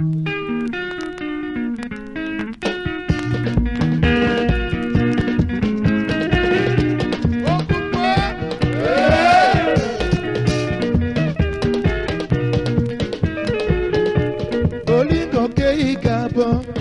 Mm-hmm.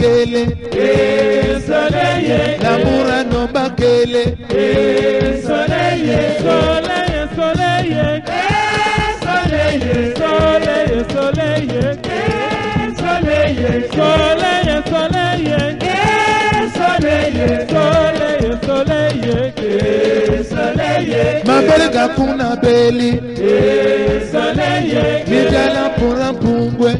bakele. L'amour à nos bakele. Soleye, soleil soleye, soleye, soleil soleye, soleye, soleil soleil mabeleka kuna beli. Mitala mpura mpumbwe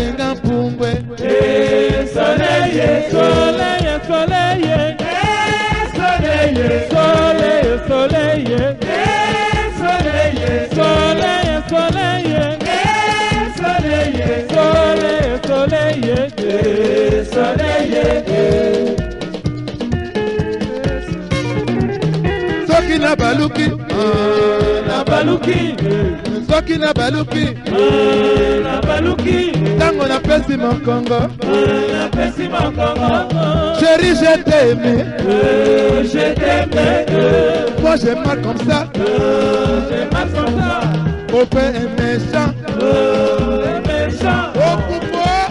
baluki, Na baluki, soki na baluki, na baluki, ntango napesi mokongo, napesi mokongo, chéri je euh, je moi je marche comme ça, euh, je marche comme ça. au un méchant, Oh, les méchants. au pouvoir,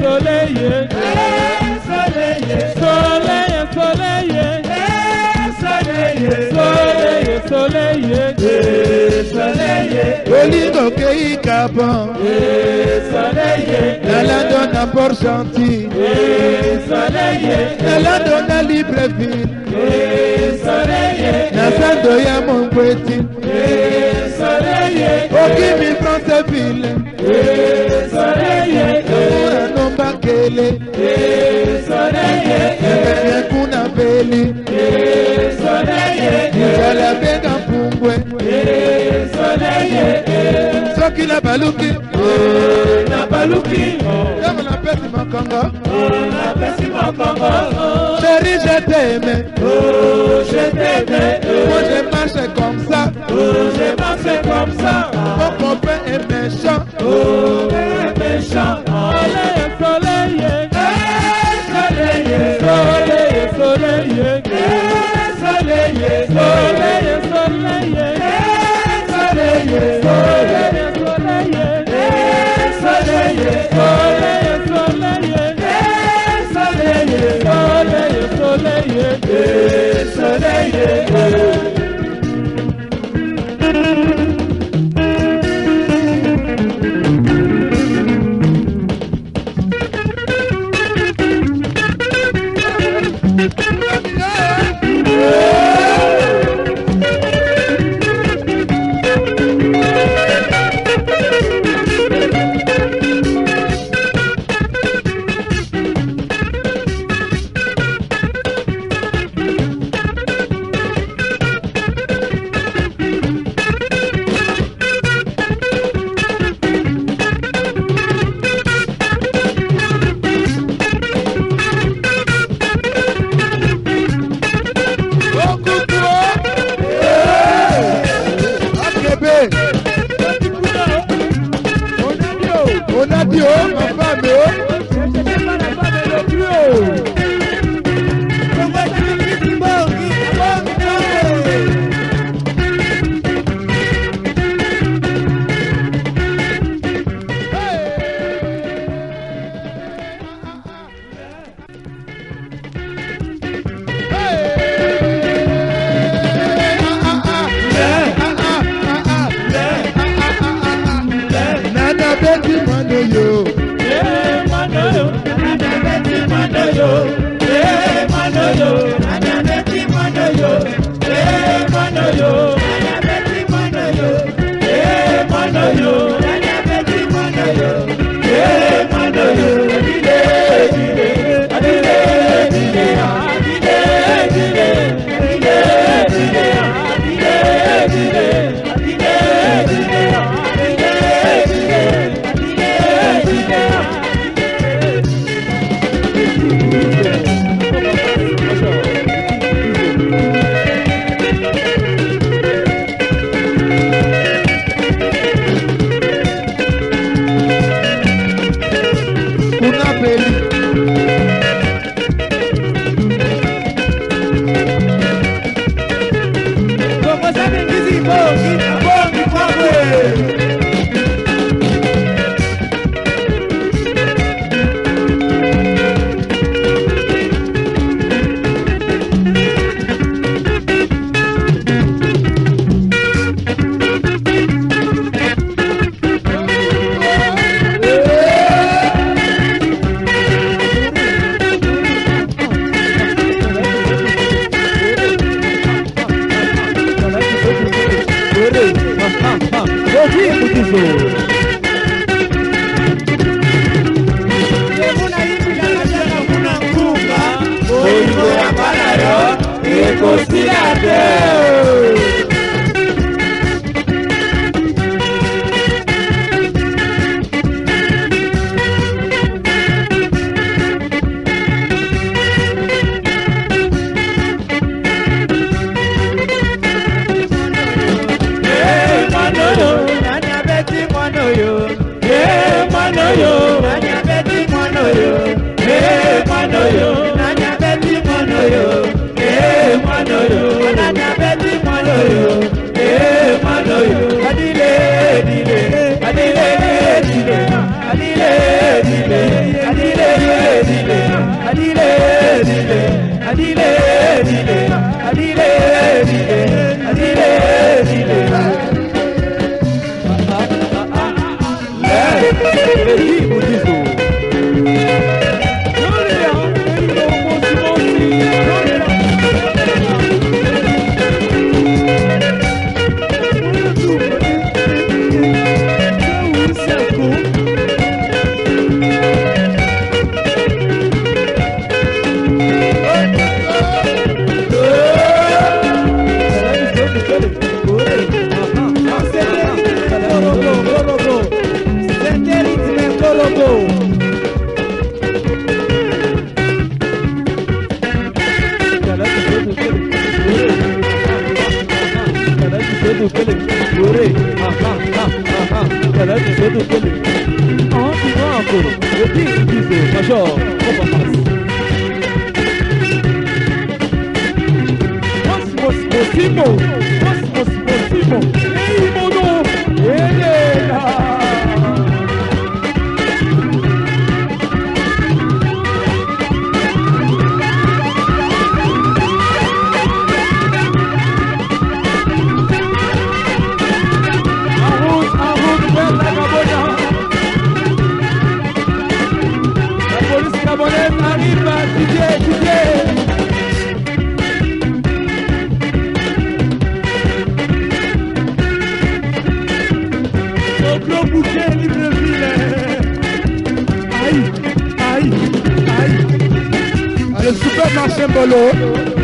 soleil, soleil, eh, soleil, soleil, soleil, eh, soleil, soleil, soleil, eh, soleil, olingo kei eh, soleil, nalando na Port Gentil, eh, soleil, nalando na Libreville, eh, soleil, nasando ya Mongweti, eh, soleil, okimi Franceville, eh, soleil, mbele ebemie kuna mbeli mizali abenga mpungwe soki na baluki. Na baluki. Ntango napesi makanga. Sheri je teme oh, Yeah. seguro. Eu que dizer, Major, opa, parceiro. Fosse, fosse possível, fosse, fosse possível. दो